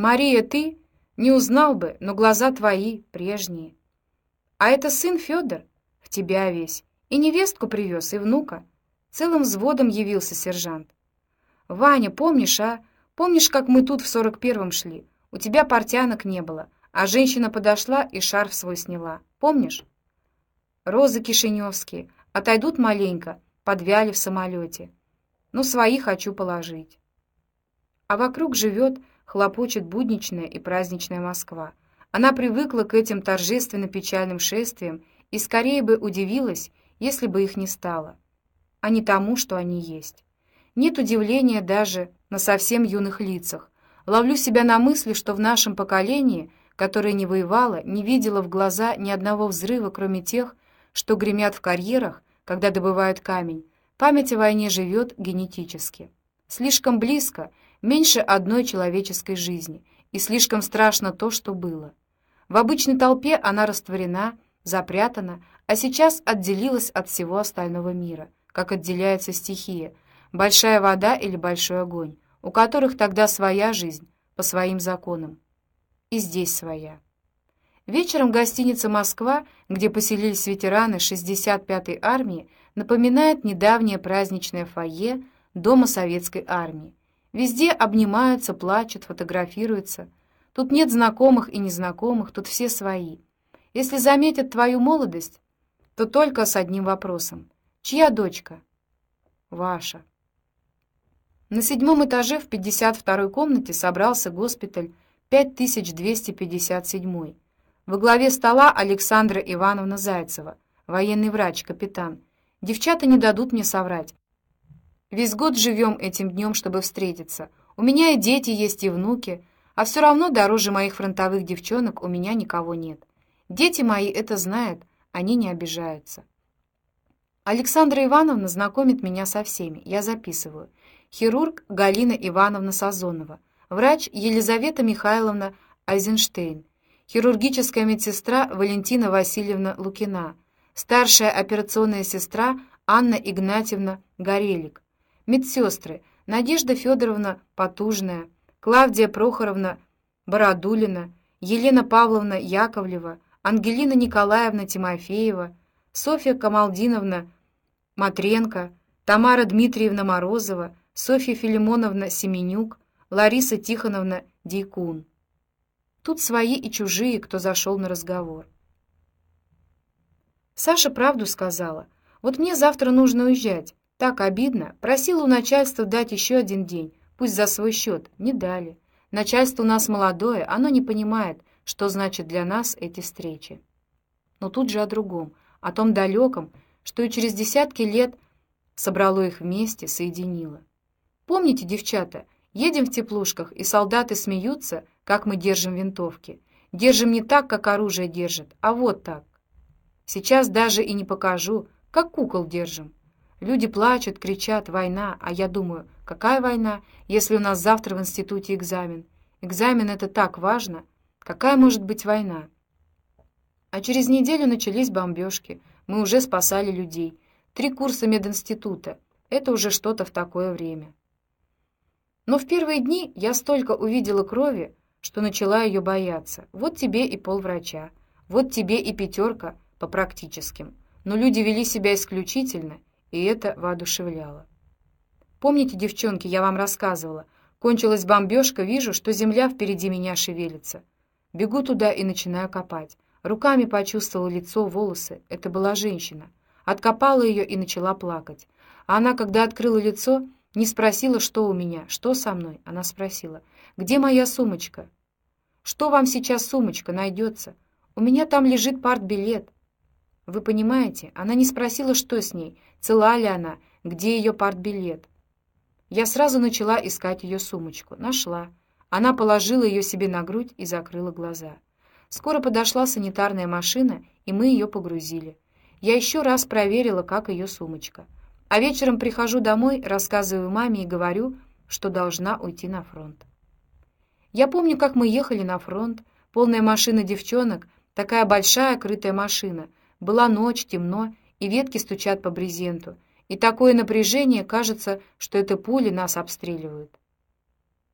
Мария, ты? Не узнал бы, но глаза твои прежние. А это сын Федор, в тебя весь. И невестку привез, и внука. Целым взводом явился сержант. Ваня, помнишь, а? Помнишь, как мы тут в сорок первом шли? У тебя портянок не было, а женщина подошла и шарф свой сняла. Помнишь? Розы кишиневские отойдут маленько, подвяли в самолете. Но свои хочу положить. А вокруг живет, хлопочет будничная и праздничная Москва. Она привыкла к этим торжественно-печальным шествиям и скорее бы удивилась, если бы их не стало, а не тому, что они есть. Нет удивления даже на совсем юных лицах. Ловлю себя на мысли, что в нашем поколении, которое не воевало, не видело в глаза ни одного взрыва, кроме тех, что гремят в карьерах, когда добывают камень, память о войне живет генетически. Слишком близко, меньше одной человеческой жизни, и слишком страшно то, что было. В обычной толпе она растворена, запрятана, а сейчас отделилась от всего остального мира, как отделяется стихия, большая вода или большой огонь, у которых тогда своя жизнь, по своим законам. И здесь своя. Вечером гостиница «Москва», где поселились ветераны 65-й армии, напоминает недавнее праздничное фойе Дома Советской армии. Везде обнимаются, плачут, фотографируются. Тут нет знакомых и незнакомых, тут все свои. Если заметят твою молодость, то только с одним вопросом. Чья дочка? Ваша. На седьмом этаже в 52-й комнате собрался госпиталь 5257 во главе стола Александра Ивановна Зайцева, военный врач, капитан. Девчата не дадут мне соврать. Весь год живем этим днем, чтобы встретиться. У меня и дети есть, и внуки, а все равно дороже моих фронтовых девчонок у меня никого нет. Дети мои это знают, они не обижаются. Александра Ивановна знакомит меня со всеми. Я записываю. Хирург Галина Ивановна Сазонова, врач Елизавета Михайловна Айзенштейн, хирургическая медсестра Валентина Васильевна Лукина, старшая операционная сестра Анна Игнатьевна Горелик, медсестры Надежда Федоровна Потужная, Клавдия Прохоровна Бородулина, Елена Павловна Яковлева, Ангелина Николаевна Тимофеева, Софья Камалдиновна Матренко, Тамара Дмитриевна Морозова, Софья Филимоновна Семенюк, Лариса Тихоновна Дикун. Тут свои и чужие, кто зашел на разговор. Саша правду сказала. Вот мне завтра нужно уезжать. Так обидно. Просила у начальства дать еще один день, пусть за свой счет. Не дали. Начальство у нас молодое, оно не понимает, что значит для нас эти встречи. Но тут же о другом, о том далеком, что и через десятки лет собрало их вместе, соединило. Помните, девчата, едем в теплушках, и солдаты смеются, как мы держим винтовки. Держим не так, как оружие держит, а вот так. Сейчас даже и не покажу, как кукол держим. Люди плачут, кричат «война», а я думаю, какая война, если у нас завтра в институте экзамен? Экзамен — это так важно. Какая может быть война? А через неделю начались бомбежки. Мы уже спасали людей. Три курса мединститута. Это уже что-то в такое время. Но в первые дни я столько увидела крови, что начала ее бояться. Вот тебе и полврача, вот тебе и пятерка по практическим. Но люди вели себя исключительно, и это воодушевляло. Помните, девчонки, я вам рассказывала, кончилась бомбежка, вижу, что земля впереди меня шевелится. Бегу туда и начинаю копать. Руками почувствовала лицо, волосы. Это была женщина. Откопала ее и начала плакать. А она, когда открыла лицо, не спросила, что у меня, что со мной. Она спросила, где моя сумочка? Что вам сейчас сумочка найдется? У меня там лежит партбилет. Вы понимаете, она не спросила, что с ней, цела ли она, где ее партбилет. Я сразу начала искать ее сумочку. Нашла. Она положила ее себе на грудь и закрыла глаза. Скоро подошла санитарная машина, и мы ее погрузили. Я еще раз проверила, как ее сумочка. А вечером прихожу домой, рассказываю маме и говорю, что должна уйти на фронт. Я помню, как мы ехали на фронт, полная машина девчонок, такая большая крытая машина. Была ночь, темно, и ветки стучат по брезенту. И такое напряжение, кажется, что это пули нас обстреливают.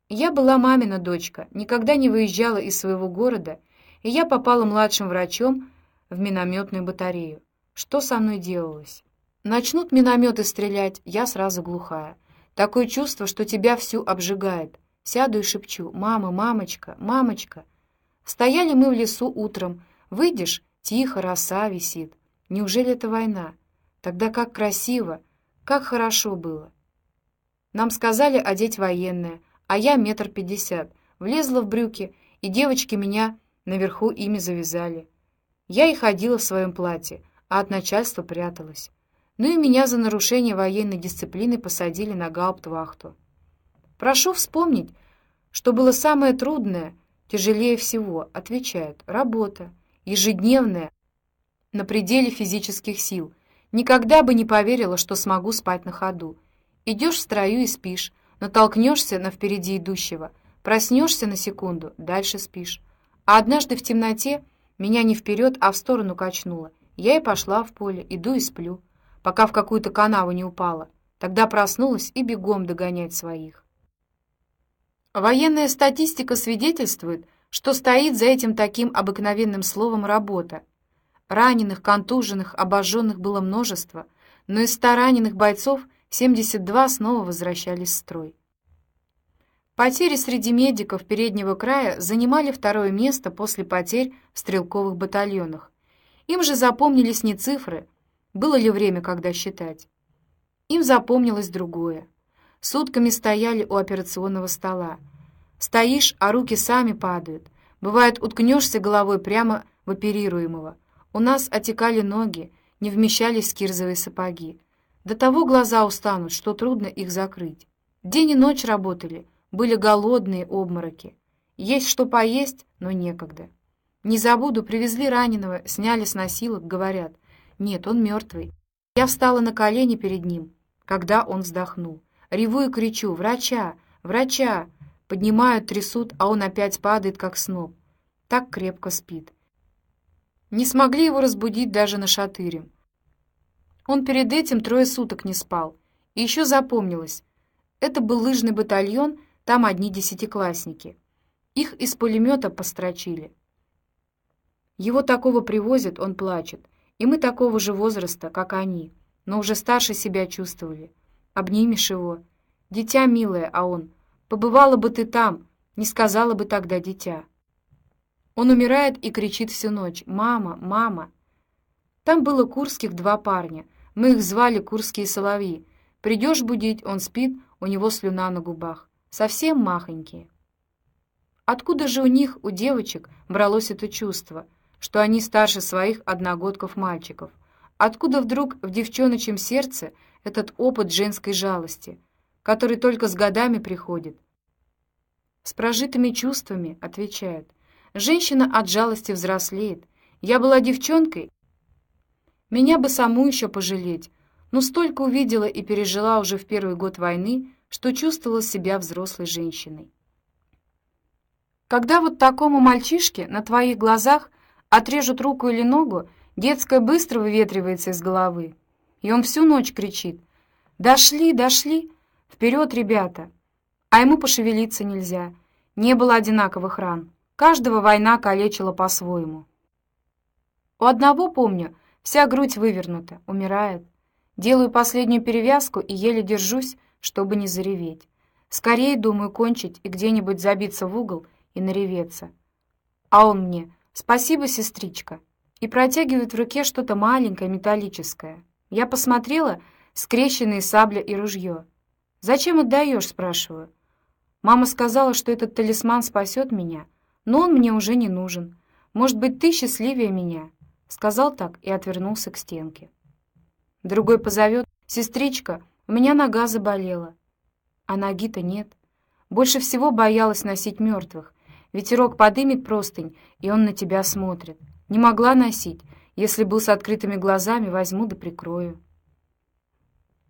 Я была мамина дочка, никогда не выезжала из своего города, и я попала младшим врачом в минометную батарею. Что со мной делалось? Начнут минометы стрелять, я сразу глухая. Такое чувство, что тебя всю обжигает. Сяду и шепчу «Мама, мамочка, мамочка». Стояли мы в лесу утром. Выйдешь, тихо, роса висит. Неужели это война? Тогда как красиво, как хорошо было. Нам сказали одеть военное, а я метр пятьдесят. Влезла в брюки, и девочки меня наверху ими завязали. Я и ходила в своем платье, а от начальства пряталась. Ну и меня за нарушение военной дисциплины посадили на гауптвахту. Прошу вспомнить, что было самое трудное, тяжелее всего, отвечают, работа, ежедневная, на пределе физических сил. Никогда бы не поверила, что смогу спать на ходу. Идешь в строю и спишь, натолкнешься на впереди идущего, проснешься на секунду, дальше спишь. А однажды в темноте меня не вперед, а в сторону качнуло. Я и пошла в поле, иду и сплю, пока в какую-то канаву не упала. Тогда проснулась и бегом догонять своих. Военная статистика свидетельствует, что стоит за этим таким обыкновенным словом «работа». Раненых, контуженных, обожженных было множество, но из ста раненых бойцов 72 снова возвращались в строй. Потери среди медиков переднего края занимали второе место после потерь в стрелковых батальонах. Им же запомнились не цифры, было ли время, когда считать. Им запомнилось другое. Сутками стояли у операционного стола. Стоишь, а руки сами падают. Бывает, уткнешься головой прямо в оперируемого. У нас отекали ноги, не вмещались кирзовые сапоги. До того глаза устанут, что трудно их закрыть. День и ночь работали, были голодные обмороки. Есть что поесть, но некогда. Не забуду, привезли раненого, сняли с носилок, говорят. Нет, он мертвый. Я встала на колени перед ним, когда он вздохнул. Реву и кричу «Врача! Врача!» Поднимают, трясут, а он опять падает, как сноп. Так крепко спит. Не смогли его разбудить даже на шатыре. Он перед этим трое суток не спал. И еще запомнилось. Это был лыжный батальон, там одни десятиклассники. Их из пулемета построчили. Его такого привозят, он плачет. И мы такого же возраста, как они, но уже старше себя чувствовали. Обнимешь его. Дитя милое, а он. Побывала бы ты там, не сказала бы тогда дитя. Он умирает и кричит всю ночь «Мама! Мама!». Там было курских два парня — мы их звали курские соловьи. Придешь будить, он спит, у него слюна на губах. Совсем махонькие. Откуда же у них, у девочек, бралось это чувство, что они старше своих одногодков-мальчиков? Откуда вдруг в девчоночьем сердце этот опыт женской жалости, который только с годами приходит? С прожитыми чувствами, отвечает. Женщина от жалости взрослеет. Я была девчонкой меня бы саму еще пожалеть, но столько увидела и пережила уже в первый год войны, что чувствовала себя взрослой женщиной. Когда вот такому мальчишке на твоих глазах отрежут руку или ногу, детское быстро выветривается из головы, и он всю ночь кричит «Дошли, дошли! Вперед, ребята!» А ему пошевелиться нельзя. Не было одинаковых ран. Каждого война калечила по-своему. У одного, помню, Вся грудь вывернута, умирает. Делаю последнюю перевязку и еле держусь, чтобы не зареветь. Скорее думаю кончить и где-нибудь забиться в угол и нареветься. А он мне «Спасибо, сестричка» и протягивает в руке что-то маленькое, металлическое. Я посмотрела, скрещенные сабля и ружье. «Зачем отдаешь?» — спрашиваю. Мама сказала, что этот талисман спасет меня, но он мне уже не нужен. Может быть, ты счастливее меня?» Сказал так и отвернулся к стенке. Другой позовет. «Сестричка, у меня нога заболела». А ноги-то нет. Больше всего боялась носить мертвых. Ветерок подымет простынь, и он на тебя смотрит. Не могла носить. Если был с открытыми глазами, возьму да прикрою.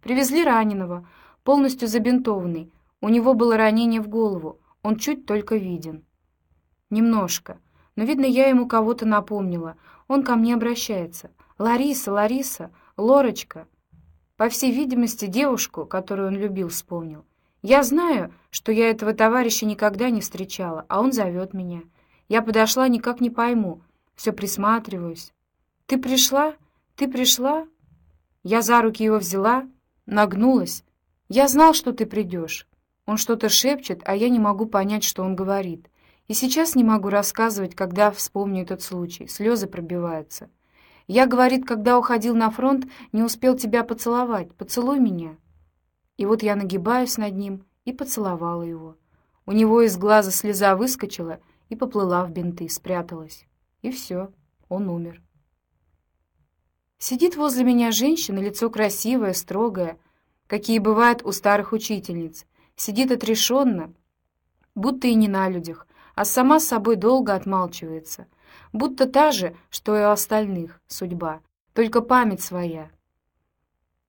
Привезли раненого, полностью забинтованный. У него было ранение в голову, он чуть только виден. Немножко. Но, видно, я ему кого-то напомнила. Он ко мне обращается. «Лариса, Лариса, Лорочка». По всей видимости, девушку, которую он любил, вспомнил. Я знаю, что я этого товарища никогда не встречала, а он зовет меня. Я подошла, никак не пойму, все присматриваюсь. Ты пришла? Ты пришла? Я за руки его взяла, нагнулась. Я знал, что ты придешь. Он что-то шепчет, а я не могу понять, что он говорит. И сейчас не могу рассказывать, когда вспомню этот случай. Слезы пробиваются. Я, говорит, когда уходил на фронт, не успел тебя поцеловать. Поцелуй меня. И вот я нагибаюсь над ним и поцеловала его. У него из глаза слеза выскочила и поплыла в бинты, спряталась. И все, он умер. Сидит возле меня женщина, лицо красивое, строгое, какие бывают у старых учительниц. Сидит отрешенно, будто и не на людях, а сама с собой долго отмалчивается, будто та же, что и у остальных, судьба, только память своя.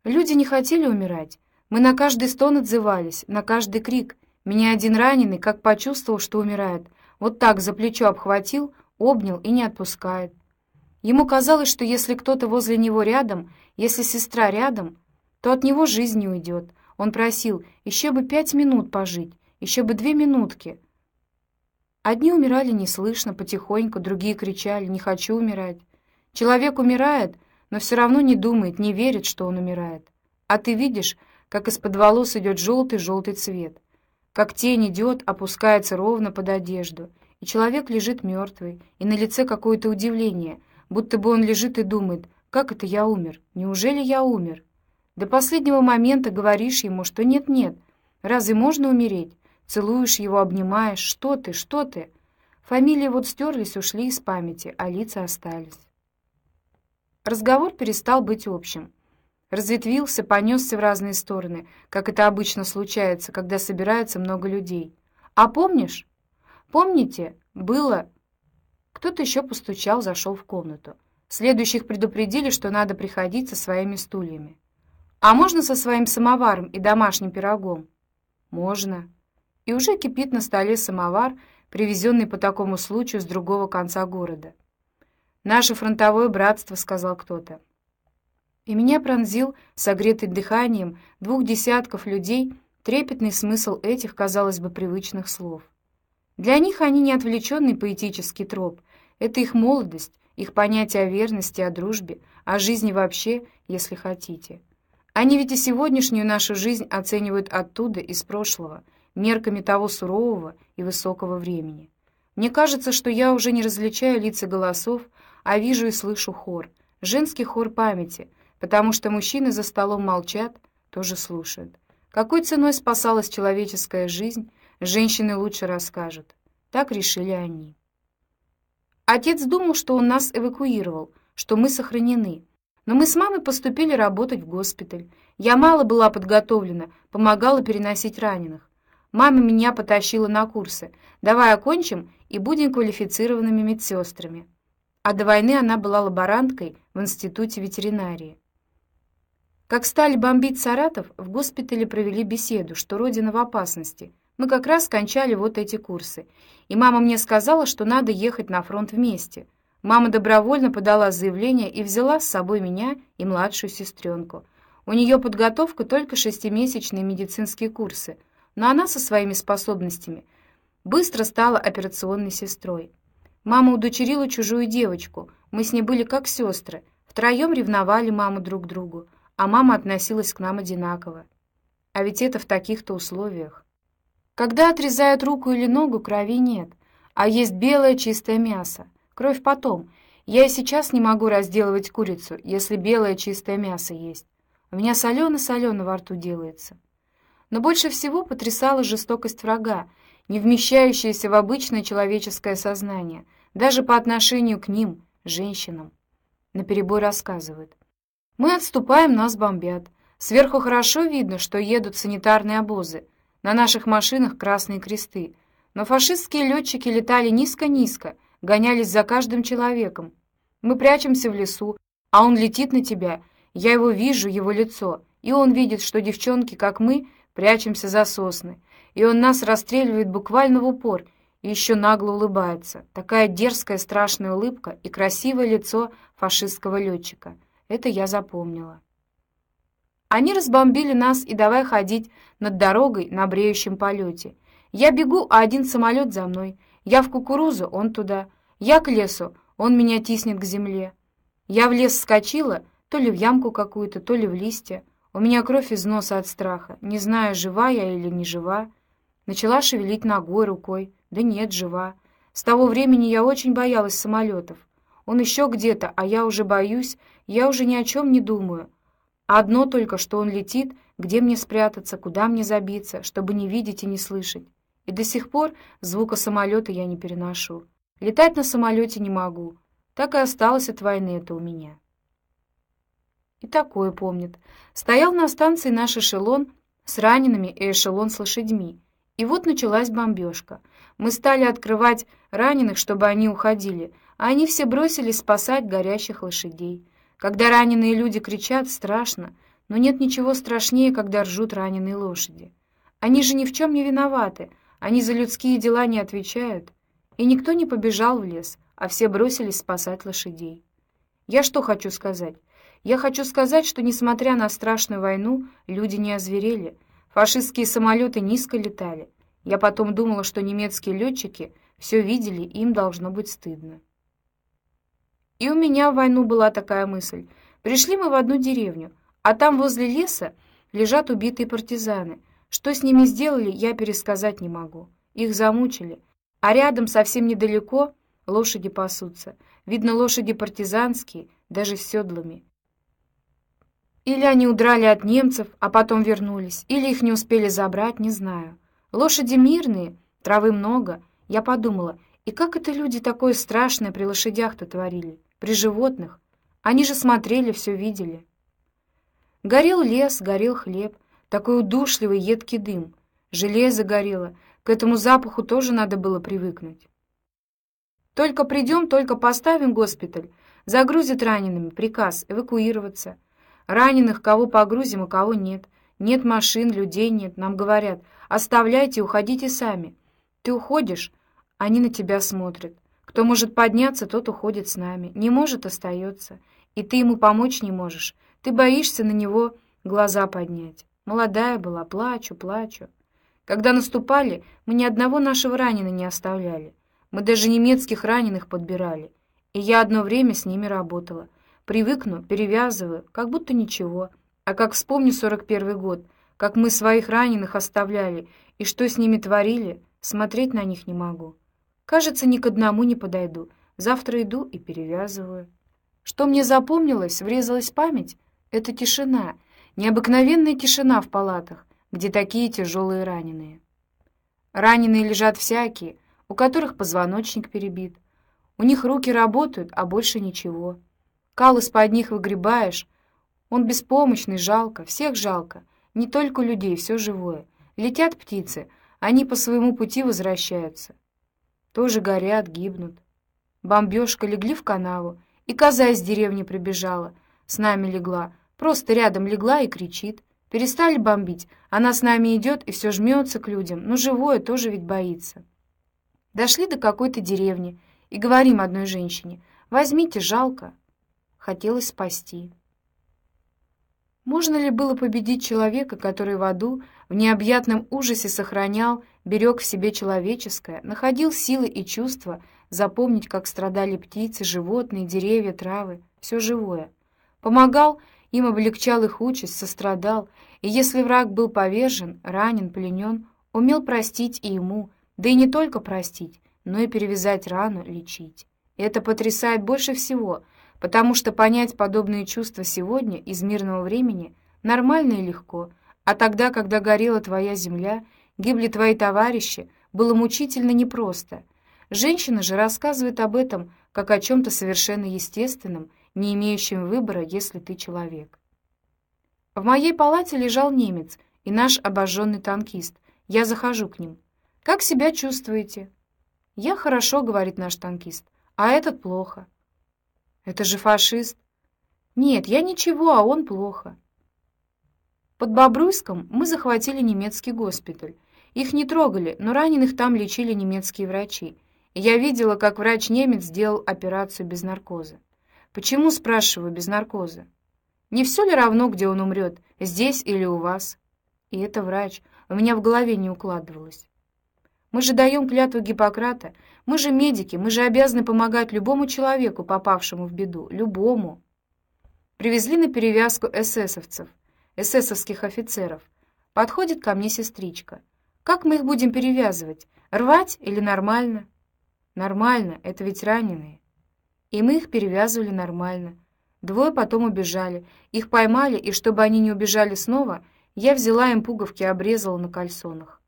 Люди не хотели умирать. Мы на каждый стон отзывались, на каждый крик. Меня один раненый, как почувствовал, что умирает, вот так за плечо обхватил, обнял и не отпускает. Ему казалось, что если кто-то возле него рядом, если сестра рядом, то от него жизнь не уйдет. Он просил еще бы пять минут пожить, еще бы две минутки. Одни умирали неслышно, потихоньку, другие кричали «не хочу умирать». Человек умирает, но все равно не думает, не верит, что он умирает. А ты видишь, как из-под волос идет желтый-желтый цвет, как тень идет, опускается ровно под одежду, и человек лежит мертвый, и на лице какое-то удивление, будто бы он лежит и думает, как это я умер, неужели я умер? До последнего момента говоришь ему, что нет-нет, разве можно умереть? Целуешь его, обнимаешь. Что ты, что ты? Фамилии вот стерлись, ушли из памяти, а лица остались. Разговор перестал быть общим. Разветвился, понесся в разные стороны, как это обычно случается, когда собирается много людей. А помнишь? Помните, было... Кто-то еще постучал, зашел в комнату. Следующих предупредили, что надо приходить со своими стульями. «А можно со своим самоваром и домашним пирогом?» «Можно» и уже кипит на столе самовар, привезенный по такому случаю с другого конца города. «Наше фронтовое братство», — сказал кто-то. И меня пронзил, согретый дыханием двух десятков людей, трепетный смысл этих, казалось бы, привычных слов. Для них они не отвлеченный поэтический троп, это их молодость, их понятие о верности, о дружбе, о жизни вообще, если хотите. Они ведь и сегодняшнюю нашу жизнь оценивают оттуда, из прошлого — мерками того сурового и высокого времени. Мне кажется, что я уже не различаю лица голосов, а вижу и слышу хор, женский хор памяти, потому что мужчины за столом молчат, тоже слушают. Какой ценой спасалась человеческая жизнь, женщины лучше расскажут. Так решили они. Отец думал, что он нас эвакуировал, что мы сохранены. Но мы с мамой поступили работать в госпиталь. Я мало была подготовлена, помогала переносить раненых. Мама меня потащила на курсы. Давай окончим и будем квалифицированными медсестрами. А до войны она была лаборанткой в институте ветеринарии. Как стали бомбить Саратов, в госпитале провели беседу, что родина в опасности. Мы как раз кончали вот эти курсы. И мама мне сказала, что надо ехать на фронт вместе. Мама добровольно подала заявление и взяла с собой меня и младшую сестренку. У нее подготовка только шестимесячные медицинские курсы — но она со своими способностями быстро стала операционной сестрой. Мама удочерила чужую девочку, мы с ней были как сестры, втроем ревновали маму друг к другу, а мама относилась к нам одинаково. А ведь это в таких-то условиях. Когда отрезают руку или ногу, крови нет, а есть белое чистое мясо. Кровь потом. Я и сейчас не могу разделывать курицу, если белое чистое мясо есть. У меня солено-солено во рту делается. Но больше всего потрясала жестокость врага, не вмещающаяся в обычное человеческое сознание, даже по отношению к ним, женщинам. Наперебой рассказывают. Мы отступаем, нас бомбят. Сверху хорошо видно, что едут санитарные обозы. На наших машинах красные кресты. Но фашистские летчики летали низко-низко, гонялись за каждым человеком. Мы прячемся в лесу, а он летит на тебя. Я его вижу, его лицо. И он видит, что девчонки, как мы, прячемся за сосны, и он нас расстреливает буквально в упор и еще нагло улыбается. Такая дерзкая страшная улыбка и красивое лицо фашистского летчика. Это я запомнила. Они разбомбили нас и давай ходить над дорогой на бреющем полете. Я бегу, а один самолет за мной. Я в кукурузу, он туда. Я к лесу, он меня тиснет к земле. Я в лес скочила, то ли в ямку какую-то, то ли в листья. У меня кровь из носа от страха. Не знаю, жива я или не жива. Начала шевелить ногой, рукой. Да нет, жива. С того времени я очень боялась самолетов. Он еще где-то, а я уже боюсь, я уже ни о чем не думаю. Одно только, что он летит, где мне спрятаться, куда мне забиться, чтобы не видеть и не слышать. И до сих пор звука самолета я не переношу. Летать на самолете не могу. Так и осталось от войны это у меня. И такое помнит. Стоял на станции наш эшелон с ранеными и эшелон с лошадьми. И вот началась бомбежка. Мы стали открывать раненых, чтобы они уходили, а они все бросились спасать горящих лошадей. Когда раненые люди кричат, страшно, но нет ничего страшнее, когда ржут раненые лошади. Они же ни в чем не виноваты, они за людские дела не отвечают. И никто не побежал в лес, а все бросились спасать лошадей. Я что хочу сказать? Я хочу сказать, что, несмотря на страшную войну, люди не озверели. Фашистские самолеты низко летали. Я потом думала, что немецкие летчики все видели, им должно быть стыдно. И у меня в войну была такая мысль. Пришли мы в одну деревню, а там возле леса лежат убитые партизаны. Что с ними сделали, я пересказать не могу. Их замучили. А рядом, совсем недалеко, лошади пасутся. Видно, лошади партизанские, даже с седлами. Или они удрали от немцев, а потом вернулись, или их не успели забрать, не знаю. Лошади мирные, травы много. Я подумала, и как это люди такое страшное при лошадях-то творили, при животных? Они же смотрели, все видели. Горел лес, горел хлеб, такой удушливый едкий дым. Железо горело, к этому запаху тоже надо было привыкнуть. Только придем, только поставим госпиталь. Загрузят ранеными, приказ эвакуироваться. Раненых кого погрузим, а кого нет. Нет машин, людей нет. Нам говорят, оставляйте, уходите сами. Ты уходишь, они на тебя смотрят. Кто может подняться, тот уходит с нами. Не может, остается. И ты ему помочь не можешь. Ты боишься на него глаза поднять. Молодая была, плачу, плачу. Когда наступали, мы ни одного нашего раненого не оставляли. Мы даже немецких раненых подбирали. И я одно время с ними работала. Привыкну, перевязываю, как будто ничего. А как вспомню сорок первый год, как мы своих раненых оставляли и что с ними творили, смотреть на них не могу. Кажется, ни к одному не подойду. Завтра иду и перевязываю. Что мне запомнилось, врезалась память, это тишина, необыкновенная тишина в палатах, где такие тяжелые раненые. Раненые лежат всякие, у которых позвоночник перебит. У них руки работают, а больше ничего. Кал из-под них выгребаешь. Он беспомощный, жалко, всех жалко. Не только людей, все живое. Летят птицы, они по своему пути возвращаются. Тоже горят, гибнут. Бомбежка легли в канаву, и коза из деревни прибежала. С нами легла, просто рядом легла и кричит. Перестали бомбить, она с нами идет и все жмется к людям, но живое тоже ведь боится. Дошли до какой-то деревни и говорим одной женщине, возьмите, жалко хотелось спасти. Можно ли было победить человека, который в аду, в необъятном ужасе сохранял, берег в себе человеческое, находил силы и чувства запомнить, как страдали птицы, животные, деревья, травы, все живое. Помогал, им облегчал их участь, сострадал, и если враг был повержен, ранен, пленен, умел простить и ему, да и не только простить, но и перевязать рану, лечить. И это потрясает больше всего — потому что понять подобные чувства сегодня из мирного времени нормально и легко, а тогда, когда горела твоя земля, гибли твои товарищи, было мучительно непросто. Женщина же рассказывает об этом как о чем-то совершенно естественном, не имеющем выбора, если ты человек. В моей палате лежал немец и наш обожженный танкист. Я захожу к ним. «Как себя чувствуете?» «Я хорошо», — говорит наш танкист, — «а этот плохо». Это же фашист. Нет, я ничего, а он плохо. Под Бобруйском мы захватили немецкий госпиталь. Их не трогали, но раненых там лечили немецкие врачи. Я видела, как врач-немец сделал операцию без наркоза. Почему, спрашиваю, без наркоза? Не все ли равно, где он умрет, здесь или у вас? И это врач. У меня в голове не укладывалось. Мы же даем клятву Гиппократа. Мы же медики, мы же обязаны помогать любому человеку, попавшему в беду. Любому. Привезли на перевязку эсэсовцев, эсэсовских офицеров. Подходит ко мне сестричка. Как мы их будем перевязывать? Рвать или нормально? Нормально, это ведь раненые. И мы их перевязывали нормально. Двое потом убежали. Их поймали, и чтобы они не убежали снова, я взяла им пуговки и обрезала на кальсонах.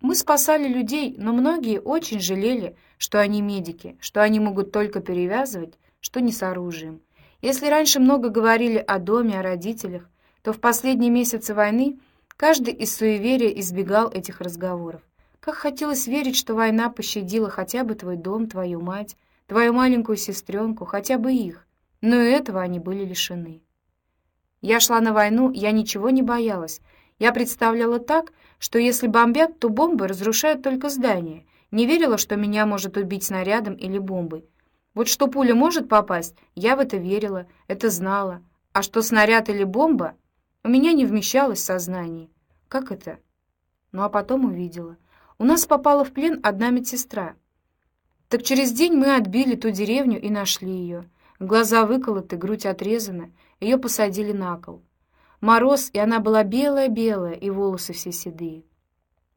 Мы спасали людей, но многие очень жалели, что они медики, что они могут только перевязывать, что не с оружием. Если раньше много говорили о доме, о родителях, то в последние месяцы войны каждый из суеверия избегал этих разговоров. Как хотелось верить, что война пощадила хотя бы твой дом, твою мать, твою маленькую сестренку, хотя бы их. Но и этого они были лишены. Я шла на войну, я ничего не боялась. Я представляла так, что если бомбят, то бомбы разрушают только здания. Не верила, что меня может убить снарядом или бомбой. Вот что пуля может попасть, я в это верила, это знала. А что снаряд или бомба, у меня не вмещалось в сознании. Как это? Ну а потом увидела. У нас попала в плен одна медсестра. Так через день мы отбили ту деревню и нашли ее. Глаза выколоты, грудь отрезана, ее посадили на кол. Мороз, и она была белая-белая, и волосы все седые.